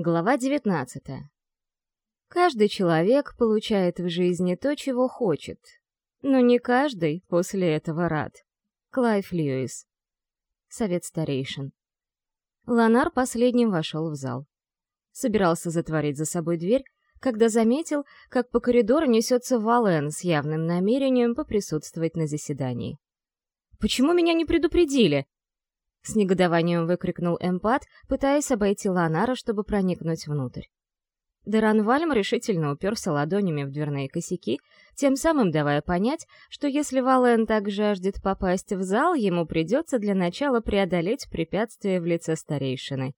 Глава 19. Каждый человек получает в жизни то, чего хочет. Но не каждый после этого рад. Клайв Льюис. Совет старейшин. Ланар последним вошел в зал. Собирался затворить за собой дверь, когда заметил, как по коридору несется Вален с явным намерением поприсутствовать на заседании. «Почему меня не предупредили?» С негодованием выкрикнул эмпат, пытаясь обойти Ланара, чтобы проникнуть внутрь. Деранвальм решительно уперся ладонями в дверные косяки, тем самым давая понять, что если Вален так жаждет попасть в зал, ему придется для начала преодолеть препятствие в лице старейшины.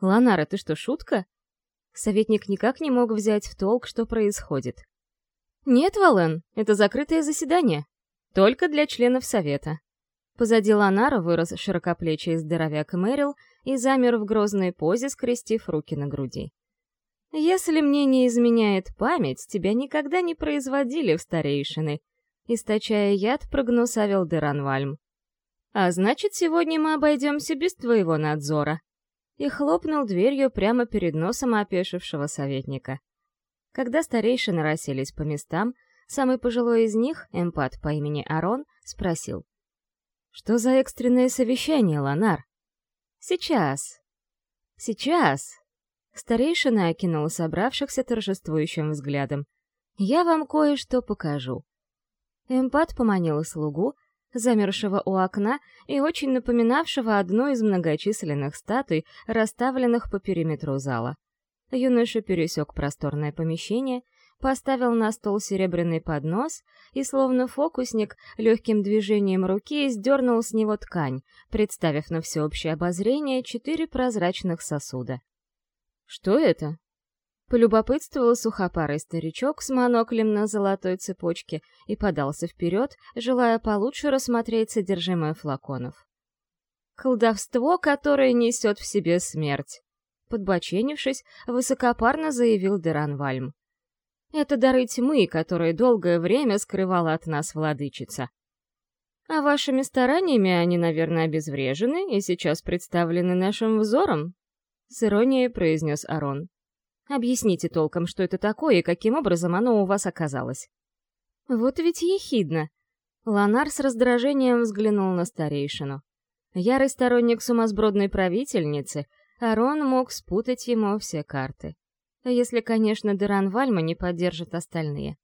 «Ланар, это что, шутка?» Советник никак не мог взять в толк, что происходит. «Нет, Вален, это закрытое заседание. Только для членов совета. Позади Ланара вырос широкоплечий здоровяк Мэрил и замер в грозной позе, скрестив руки на груди. «Если мне не изменяет память, тебя никогда не производили в старейшины», источая яд, прогнусавил Деранвальм. «А значит, сегодня мы обойдемся без твоего надзора», и хлопнул дверью прямо перед носом опешившего советника. Когда старейшины расселись по местам, самый пожилой из них, эмпат по имени Арон, спросил. Что за экстренное совещание, Ланар? Сейчас. Сейчас. Старейшина окинул собравшихся торжествующим взглядом. Я вам кое-что покажу. Эмпат поманил слугу, замершего у окна и очень напоминавшего одну из многочисленных статуй, расставленных по периметру зала. Юноша пересек просторное помещение поставил на стол серебряный поднос и, словно фокусник, легким движением руки сдернул с него ткань, представив на всеобщее обозрение четыре прозрачных сосуда. «Что это?» Полюбопытствовал сухопарый старичок с моноклем на золотой цепочке и подался вперед, желая получше рассмотреть содержимое флаконов. «Колдовство, которое несет в себе смерть», — подбоченившись, высокопарно заявил Деранвальм. Это дары тьмы, которые долгое время скрывала от нас владычица. А вашими стараниями они, наверное, обезврежены и сейчас представлены нашим взором? С иронией произнес Арон. Объясните толком, что это такое и каким образом оно у вас оказалось. Вот ведь ехидно. Ланар с раздражением взглянул на старейшину. Ярый сторонник сумасбродной правительницы, Арон мог спутать ему все карты если, конечно, Деран Вальма не поддержит остальные.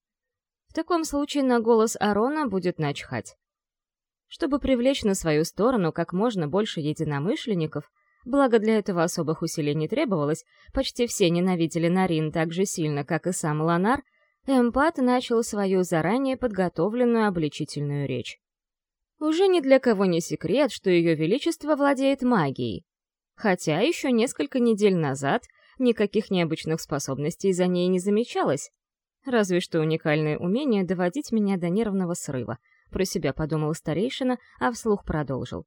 В таком случае на голос Арона будет начхать. Чтобы привлечь на свою сторону как можно больше единомышленников, благо для этого особых усилий не требовалось, почти все ненавидели Нарин так же сильно, как и сам Ланар, Эмпат начал свою заранее подготовленную обличительную речь. Уже ни для кого не секрет, что Ее Величество владеет магией. Хотя еще несколько недель назад — Никаких необычных способностей за ней не замечалось. Разве что уникальное умение доводить меня до нервного срыва. Про себя подумал старейшина, а вслух продолжил.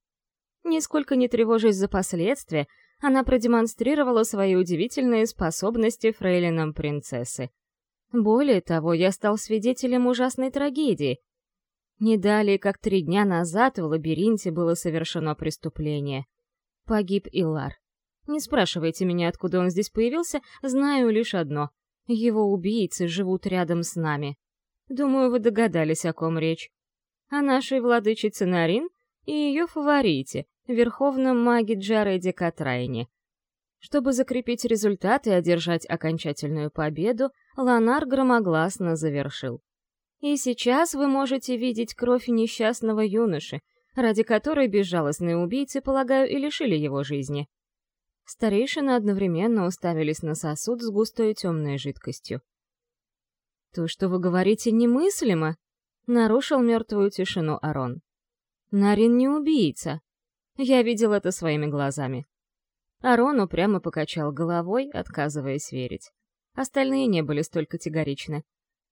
Нисколько не тревожась за последствия, она продемонстрировала свои удивительные способности фрейлинам принцессы. Более того, я стал свидетелем ужасной трагедии. Не далее, как три дня назад в лабиринте было совершено преступление. Погиб Илар. Не спрашивайте меня, откуда он здесь появился, знаю лишь одно. Его убийцы живут рядом с нами. Думаю, вы догадались, о ком речь. О нашей владычице Нарин и ее фаворите, верховном маге Джареде Катрайне. Чтобы закрепить результат и одержать окончательную победу, Ланар громогласно завершил. И сейчас вы можете видеть кровь несчастного юноши, ради которой безжалостные убийцы, полагаю, и лишили его жизни. Старейшины одновременно уставились на сосуд с густой темной жидкостью. «То, что вы говорите, немыслимо!» — нарушил мертвую тишину Арон. «Нарин не убийца. Я видел это своими глазами». Арон упрямо покачал головой, отказываясь верить. Остальные не были столь категоричны.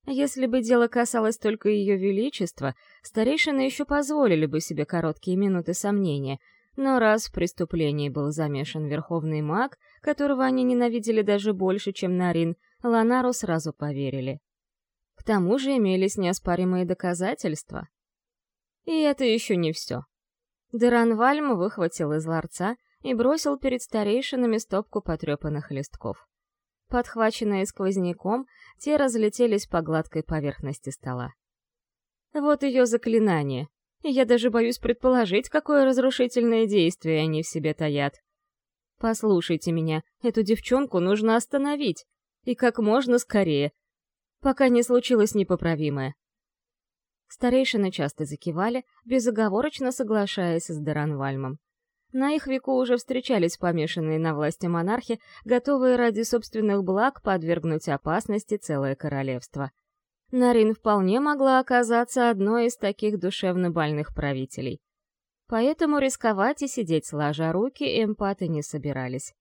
Если бы дело касалось только ее величества, старейшины еще позволили бы себе короткие минуты сомнения — но раз в преступлении был замешан верховный маг, которого они ненавидели даже больше, чем Нарин, Ланару сразу поверили. К тому же имелись неоспоримые доказательства. И это еще не все. Деранвальм выхватил из ларца и бросил перед старейшинами стопку потрепанных листков. Подхваченные сквозняком, те разлетелись по гладкой поверхности стола. Вот ее заклинание, и я даже боюсь предположить, какое разрушительное действие они в себе таят. Послушайте меня, эту девчонку нужно остановить, и как можно скорее, пока не случилось непоправимое. Старейшины часто закивали, безоговорочно соглашаясь с Даранвальмом. На их веку уже встречались помешанные на власти монархи, готовые ради собственных благ подвергнуть опасности целое королевство. Нарин вполне могла оказаться одной из таких душевно больных правителей. Поэтому рисковать и сидеть сложа руки эмпаты не собирались.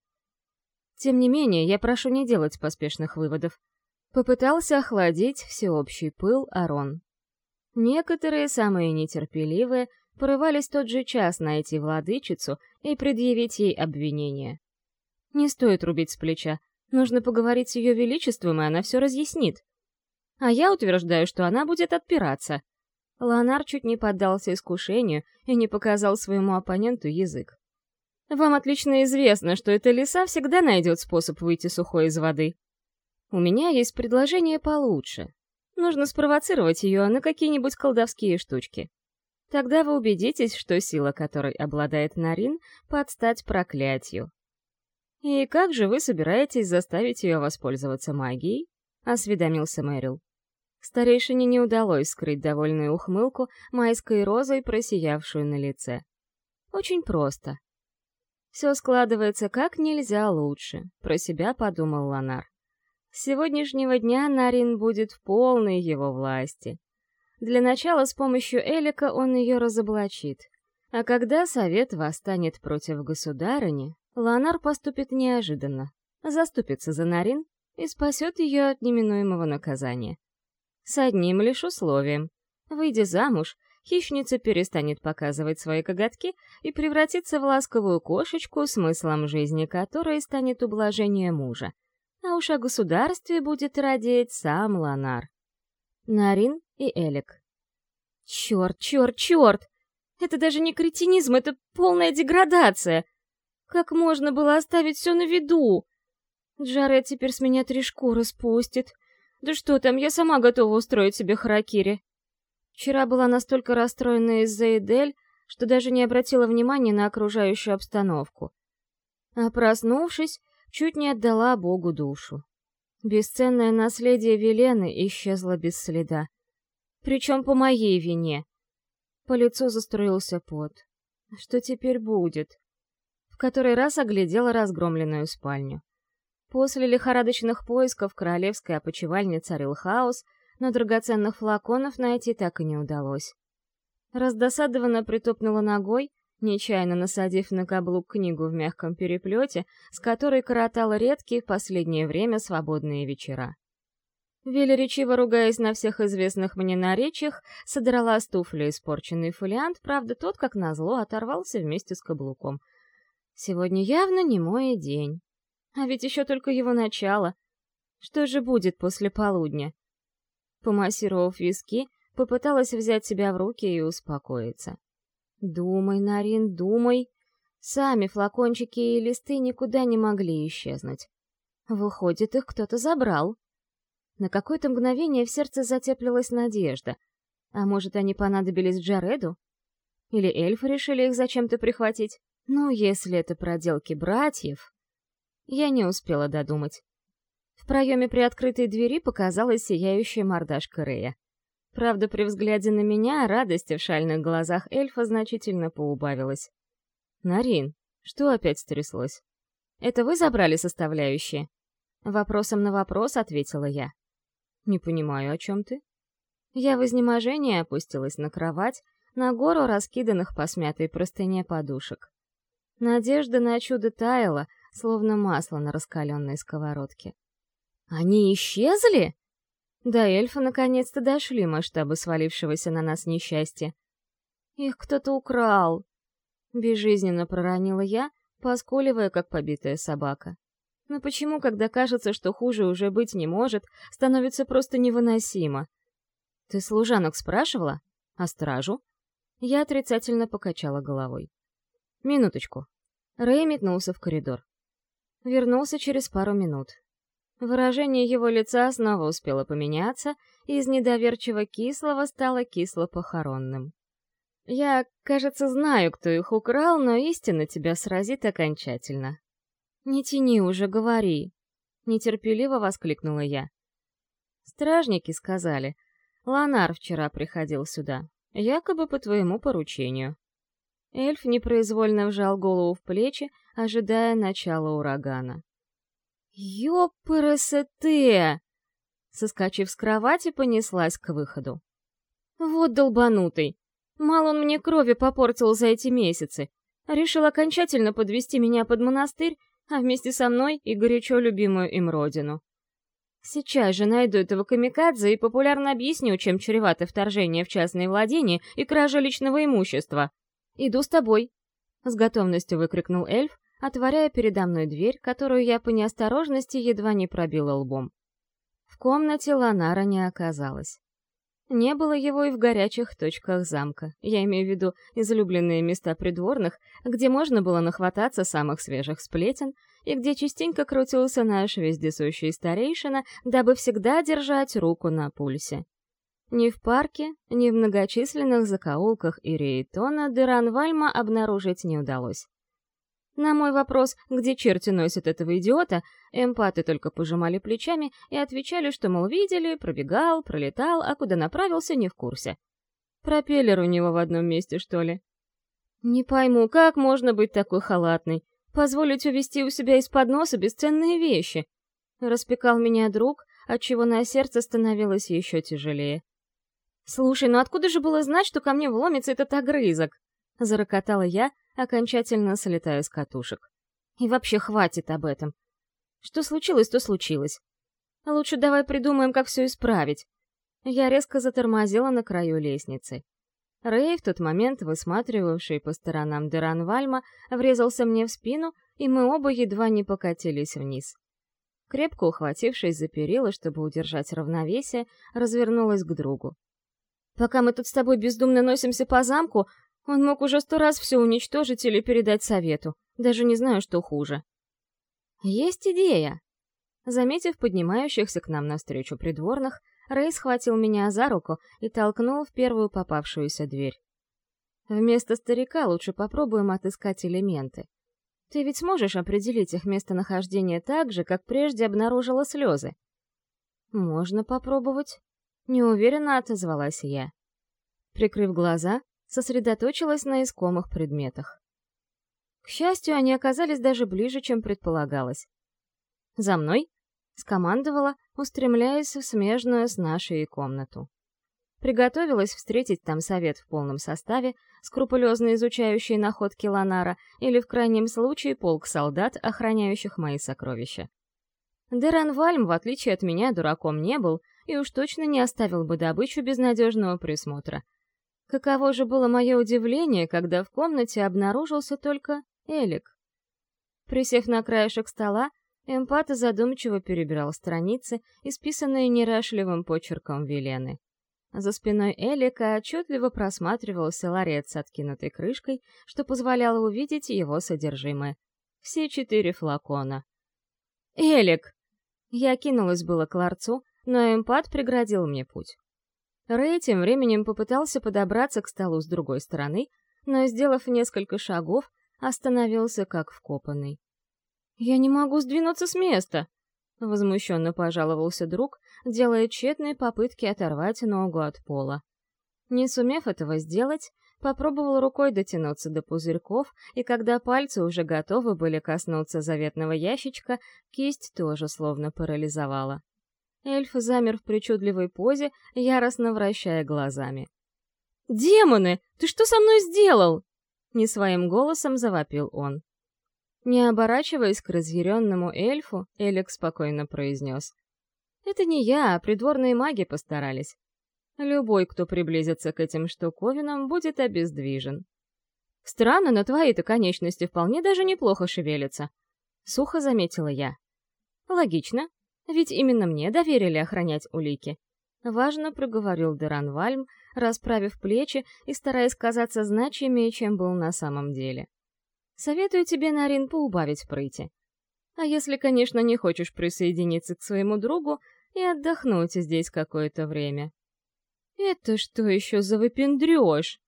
Тем не менее, я прошу не делать поспешных выводов. Попытался охладить всеобщий пыл Арон. Некоторые, самые нетерпеливые, порывались тот же час найти владычицу и предъявить ей обвинение. Не стоит рубить с плеча. Нужно поговорить с ее величеством, и она все разъяснит. А я утверждаю, что она будет отпираться. Ланар чуть не поддался искушению и не показал своему оппоненту язык. Вам отлично известно, что эта лиса всегда найдет способ выйти сухой из воды. У меня есть предложение получше. Нужно спровоцировать ее на какие-нибудь колдовские штучки. Тогда вы убедитесь, что сила, которой обладает Нарин, подстать проклятию. «И как же вы собираетесь заставить ее воспользоваться магией?» — осведомился Мэрил. Старейшине не удалось скрыть довольную ухмылку майской розой, просиявшую на лице. Очень просто. Все складывается как нельзя лучше, про себя подумал Ланар. С сегодняшнего дня Нарин будет в полной его власти. Для начала с помощью Элика он ее разоблачит. А когда совет восстанет против государыни, Ланар поступит неожиданно, заступится за Нарин и спасет ее от неминуемого наказания. С одним лишь условием. Выйдя замуж, хищница перестанет показывать свои коготки и превратится в ласковую кошечку, смыслом жизни которой станет ублажение мужа а уж о государстве будет радеть сам Ланар. Нарин и Элик. Черт, черт, черт! Это даже не кретинизм, это полная деградация! Как можно было оставить все на виду? Джаред теперь с меня три шкуры спустит. Да что там, я сама готова устроить себе харакири. Вчера была настолько расстроена из-за Эдель, что даже не обратила внимания на окружающую обстановку. А проснувшись, чуть не отдала Богу душу. Бесценное наследие Велены исчезло без следа. Причем по моей вине. По лицу застроился пот. Что теперь будет? В который раз оглядела разгромленную спальню. После лихорадочных поисков королевской опочивальни царил хаос, но драгоценных флаконов найти так и не удалось. Раздосадованно притопнула ногой, нечаянно насадив на каблук книгу в мягком переплете, с которой коротала редкие в последнее время свободные вечера. Велеречиво ругаясь на всех известных мне наречиях, содрала с туфли испорченный фолиант, правда, тот, как назло, оторвался вместе с каблуком. Сегодня явно не мой день. А ведь еще только его начало. Что же будет после полудня? Помассировав виски, попыталась взять себя в руки и успокоиться. Думай, Нарин, думай. Сами флакончики и листы никуда не могли исчезнуть. Выходит, их кто-то забрал. На какое-то мгновение в сердце затеплилась надежда. А может, они понадобились Джареду? Или эльфы решили их зачем-то прихватить? Ну, если это проделки братьев... Я не успела додумать. В проеме приоткрытой двери показалась сияющая мордашка Рея. Правда, при взгляде на меня радость в шальных глазах эльфа значительно поубавилась. «Нарин, что опять стряслось? Это вы забрали составляющие?» Вопросом на вопрос ответила я. «Не понимаю, о чем ты?» Я в изнеможении опустилась на кровать, на гору раскиданных по смятой простыне подушек. Надежда на чудо таяла, словно масло на раскаленной сковородке. «Они исчезли?» До эльфа наконец-то дошли масштабы свалившегося на нас несчастья. Их кто-то украл. Безжизненно проронила я, поскуливая, как побитая собака. Но почему, когда кажется, что хуже уже быть не может, становится просто невыносимо? Ты служанок спрашивала? А стражу? Я отрицательно покачала головой. Минуточку. Рэй метнулся в коридор. Вернулся через пару минут. Выражение его лица снова успело поменяться, и из недоверчиво кислого стало кисло-похоронным. «Я, кажется, знаю, кто их украл, но истина тебя сразит окончательно». «Не тяни уже, говори!» — нетерпеливо воскликнула я. «Стражники сказали. Ланар вчера приходил сюда, якобы по твоему поручению». Эльф непроизвольно вжал голову в плечи, ожидая начала урагана. «Ёпрст!» Соскочив с кровати, понеслась к выходу. «Вот долбанутый! Мало он мне крови попортил за эти месяцы. Решил окончательно подвести меня под монастырь, а вместе со мной и горячо любимую им родину. Сейчас же найду этого камикадзе и популярно объясню, чем чревато вторжение в частные владения и кража личного имущества. Иду с тобой!» С готовностью выкрикнул эльф, отворяя передо мной дверь, которую я по неосторожности едва не пробила лбом. В комнате Ланара не оказалось. Не было его и в горячих точках замка. Я имею в виду излюбленные места придворных, где можно было нахвататься самых свежих сплетен и где частенько крутился наш вездесущий старейшина, дабы всегда держать руку на пульсе. Ни в парке, ни в многочисленных закоулках Ирейтона Деранвальма обнаружить не удалось. На мой вопрос, где черти носят этого идиота, эмпаты только пожимали плечами и отвечали, что, мол, видели, пробегал, пролетал, а куда направился, не в курсе. Пропеллер у него в одном месте, что ли? Не пойму, как можно быть такой халатной? Позволить увести у себя из-под носа бесценные вещи? Распекал меня друг, отчего на сердце становилось еще тяжелее. «Слушай, ну откуда же было знать, что ко мне вломится этот огрызок?» — зарокотала я, окончательно слетая с катушек. «И вообще хватит об этом. Что случилось, то случилось. Лучше давай придумаем, как все исправить». Я резко затормозила на краю лестницы. Рэй, в тот момент высматривавший по сторонам Деранвальма, врезался мне в спину, и мы оба едва не покатились вниз. Крепко ухватившись за перила, чтобы удержать равновесие, развернулась к другу. Пока мы тут с тобой бездумно носимся по замку, он мог уже сто раз все уничтожить или передать совету. Даже не знаю, что хуже. Есть идея. Заметив поднимающихся к нам навстречу придворных, Рэй схватил меня за руку и толкнул в первую попавшуюся дверь. Вместо старика лучше попробуем отыскать элементы. Ты ведь сможешь определить их местонахождение так же, как прежде обнаружила слезы? Можно попробовать. Неуверенно отозвалась я. Прикрыв глаза, сосредоточилась на искомых предметах. К счастью, они оказались даже ближе, чем предполагалось. «За мной!» — скомандовала, устремляясь в смежную с нашей комнату. Приготовилась встретить там совет в полном составе, скрупулезно изучающий находки Ланара или, в крайнем случае, полк солдат, охраняющих мои сокровища. Деран Вальм, в отличие от меня, дураком не был и уж точно не оставил бы добычу без надежного присмотра. Каково же было мое удивление, когда в комнате обнаружился только Элик. Присев на краешек стола, эмпат задумчиво перебирал страницы, исписанные нерашливым почерком Велены. За спиной Элика отчетливо просматривался ларец с откинутой крышкой, что позволяло увидеть его содержимое. Все четыре флакона. «Элик!» Я кинулась было к ларцу, но эмпат преградил мне путь. Рэй тем временем попытался подобраться к столу с другой стороны, но, сделав несколько шагов, остановился как вкопанный. «Я не могу сдвинуться с места!» — возмущенно пожаловался друг, делая тщетные попытки оторвать ногу от пола. Не сумев этого сделать, попробовал рукой дотянуться до пузырьков, и когда пальцы уже готовы были коснуться заветного ящичка, кисть тоже словно парализовала. Эльф замер в причудливой позе, яростно вращая глазами. «Демоны! Ты что со мной сделал?» Не своим голосом завопил он. Не оборачиваясь к разъяренному эльфу, Элик спокойно произнес. «Это не я, а придворные маги постарались. Любой, кто приблизится к этим штуковинам, будет обездвижен. Странно, но твои-то конечности вполне даже неплохо шевелятся. Сухо заметила я. Логично, ведь именно мне доверили охранять улики. Важно проговорил Деран Вальм, расправив плечи и стараясь казаться значимее, чем был на самом деле. Советую тебе, Нарин, поубавить прыти. А если, конечно, не хочешь присоединиться к своему другу и отдохнуть здесь какое-то время. «Это что еще за выпендрёж?»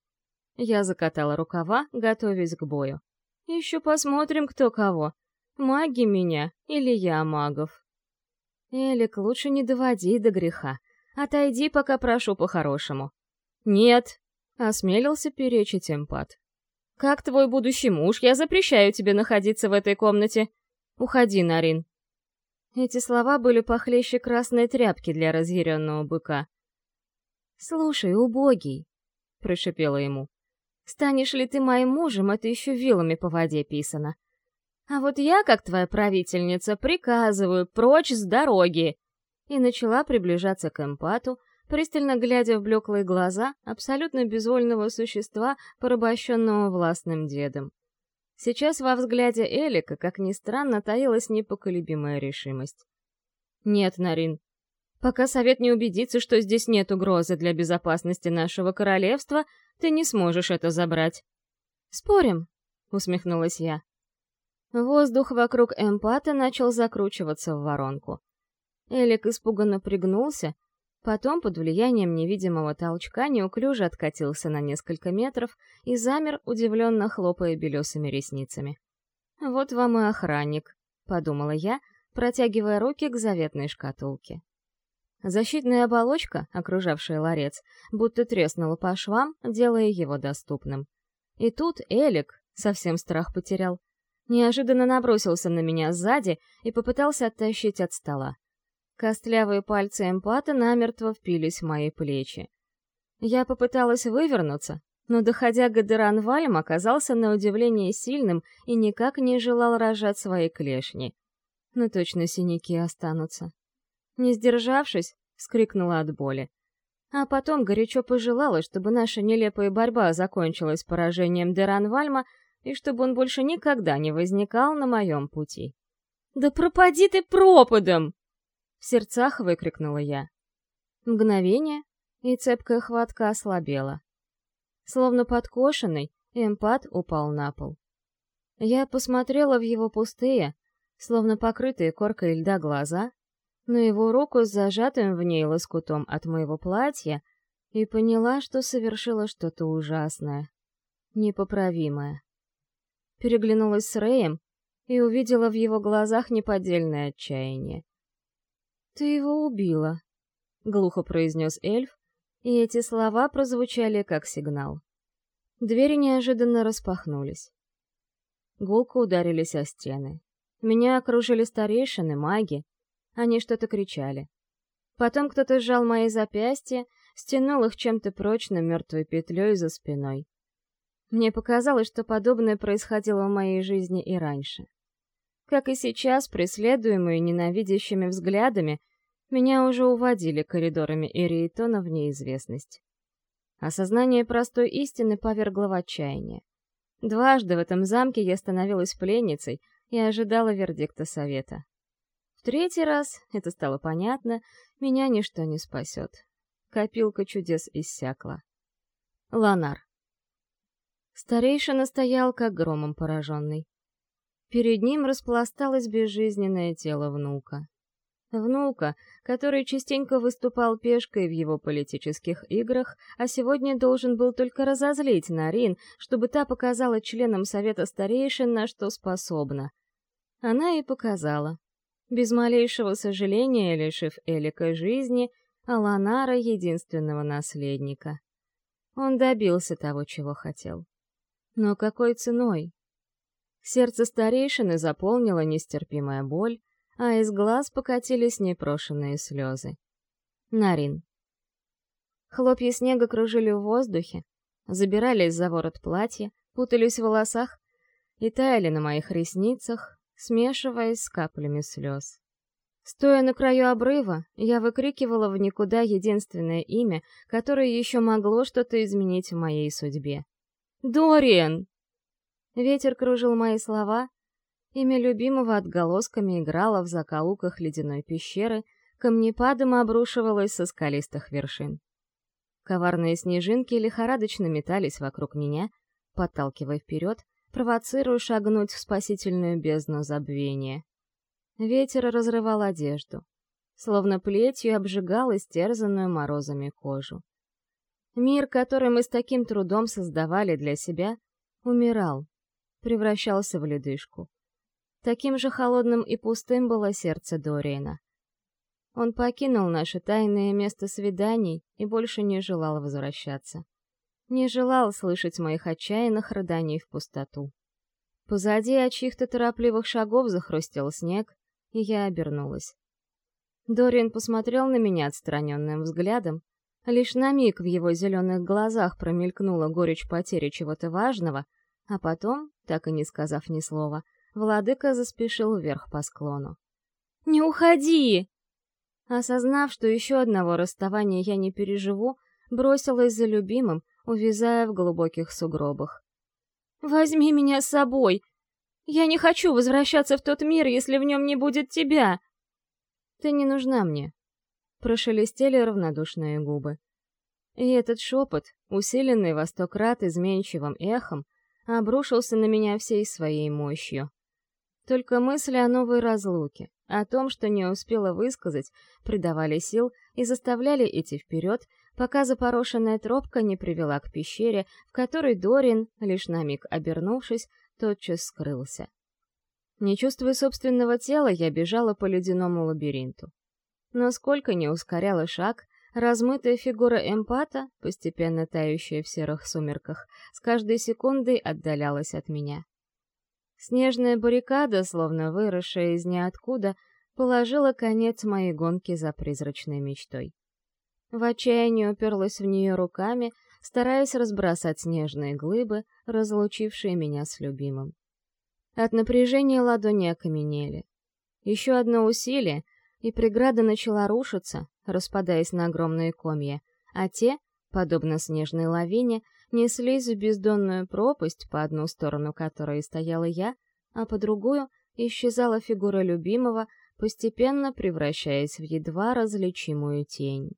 Я закатала рукава, готовясь к бою. «Еще посмотрим, кто кого. Маги меня или я магов?» «Элик, лучше не доводи до греха. Отойди, пока прошу по-хорошему». «Нет», — осмелился перечить эмпат. «Как твой будущий муж, я запрещаю тебе находиться в этой комнате. Уходи, Нарин». Эти слова были похлеще красной тряпки для разъяренного быка. «Слушай, убогий», — прошипела ему, — «станешь ли ты моим мужем, это еще вилами по воде писано. А вот я, как твоя правительница, приказываю, прочь с дороги!» И начала приближаться к эмпату, пристально глядя в блеклые глаза абсолютно безвольного существа, порабощенного властным дедом. Сейчас во взгляде Элика, как ни странно, таилась непоколебимая решимость. «Нет, Нарин, пока совет не убедится, что здесь нет угрозы для безопасности нашего королевства, ты не сможешь это забрать». «Спорим?» — усмехнулась я. Воздух вокруг эмпата начал закручиваться в воронку. Элик испуганно пригнулся, Потом, под влиянием невидимого толчка, неуклюже откатился на несколько метров и замер, удивленно хлопая белесыми ресницами. «Вот вам и охранник», — подумала я, протягивая руки к заветной шкатулке. Защитная оболочка, окружавшая ларец, будто треснула по швам, делая его доступным. И тут Элик, совсем страх потерял, неожиданно набросился на меня сзади и попытался оттащить от стола. Костлявые пальцы эмпата намертво впились в мои плечи. Я попыталась вывернуться, но, доходя к Гадеранвалем, оказался на удивление сильным и никак не желал рожать свои клешни. Но точно синяки останутся. Не сдержавшись, скрикнула от боли. А потом горячо пожелала, чтобы наша нелепая борьба закончилась поражением Деранвальма и чтобы он больше никогда не возникал на моем пути. «Да пропади ты пропадом!» В сердцах выкрикнула я. Мгновение, и цепкая хватка ослабела. Словно подкошенный, эмпат упал на пол. Я посмотрела в его пустые, словно покрытые коркой льда глаза, на его руку с зажатым в ней лоскутом от моего платья и поняла, что совершила что-то ужасное, непоправимое. Переглянулась с Рэем и увидела в его глазах неподдельное отчаяние. «Ты его убила», — глухо произнес эльф, и эти слова прозвучали как сигнал. Двери неожиданно распахнулись. Гулко ударились о стены. Меня окружили старейшины, маги. Они что-то кричали. Потом кто-то сжал мои запястья, стянул их чем-то прочным мертвой петлей за спиной. Мне показалось, что подобное происходило в моей жизни и раньше. Как и сейчас, преследуемые ненавидящими взглядами, меня уже уводили коридорами Эриетона в неизвестность. Осознание простой истины повергло в отчаяние. Дважды в этом замке я становилась пленницей и ожидала вердикта совета. В третий раз, это стало понятно, меня ничто не спасет. Копилка чудес иссякла. Ланар. Старейшина стоял, как громом пораженный. Перед ним распласталось безжизненное тело внука. Внука, который частенько выступал пешкой в его политических играх, а сегодня должен был только разозлить Нарин, чтобы та показала членам Совета Старейшин, на что способна. Она и показала. Без малейшего сожаления, лишив Элика жизни, Аланара — единственного наследника. Он добился того, чего хотел. Но какой ценой? Сердце старейшины заполнила нестерпимая боль, а из глаз покатились непрошенные слезы. Нарин. Хлопья снега кружили в воздухе, забирались за ворот платья, путались в волосах и таяли на моих ресницах, смешиваясь с каплями слез. Стоя на краю обрыва, я выкрикивала в никуда единственное имя, которое еще могло что-то изменить в моей судьбе. «Дориан!» Ветер кружил мои слова, имя любимого отголосками играло в закоулках ледяной пещеры, камнепадом обрушивалось со скалистых вершин. Коварные снежинки лихорадочно метались вокруг меня, подталкивая вперед, провоцируя шагнуть в спасительную бездну забвения. Ветер разрывал одежду, словно плетью обжигал истерзанную морозами кожу. Мир, который мы с таким трудом создавали для себя, умирал, превращался в ледышку. Таким же холодным и пустым было сердце Дориена. Он покинул наше тайное место свиданий и больше не желал возвращаться. Не желал слышать моих отчаянных рыданий в пустоту. Позади от чьих-то торопливых шагов захрустел снег, и я обернулась. Дориан посмотрел на меня отстраненным взглядом. Лишь на миг в его зеленых глазах промелькнула горечь потери чего-то важного, а потом, так и не сказав ни слова, владыка заспешил вверх по склону. «Не уходи!» Осознав, что еще одного расставания я не переживу, бросилась за любимым, увязая в глубоких сугробах. «Возьми меня с собой! Я не хочу возвращаться в тот мир, если в нем не будет тебя!» «Ты не нужна мне», — прошелестели равнодушные губы. И этот шепот, усиленный во сто крат изменчивым эхом, обрушился на меня всей своей мощью. Только мысли о новой разлуке, о том, что не успела высказать, придавали сил и заставляли идти вперед, пока запорошенная тропка не привела к пещере, в которой Дорин, лишь на миг обернувшись, тотчас скрылся. Не чувствуя собственного тела, я бежала по ледяному лабиринту. Но сколько не ускоряла шаг, размытая фигура эмпата, постепенно тающая в серых сумерках, с каждой секундой отдалялась от меня. Снежная баррикада, словно выросшая из ниоткуда, положила конец моей гонке за призрачной мечтой. В отчаянии уперлась в нее руками, стараясь разбросать снежные глыбы, разлучившие меня с любимым. От напряжения ладони окаменели. Еще одно усилие, и преграда начала рушиться, распадаясь на огромные комья, а те, подобно снежной лавине, неслись в бездонную пропасть, по одну сторону которой стояла я, а по другую исчезала фигура любимого, постепенно превращаясь в едва различимую тень.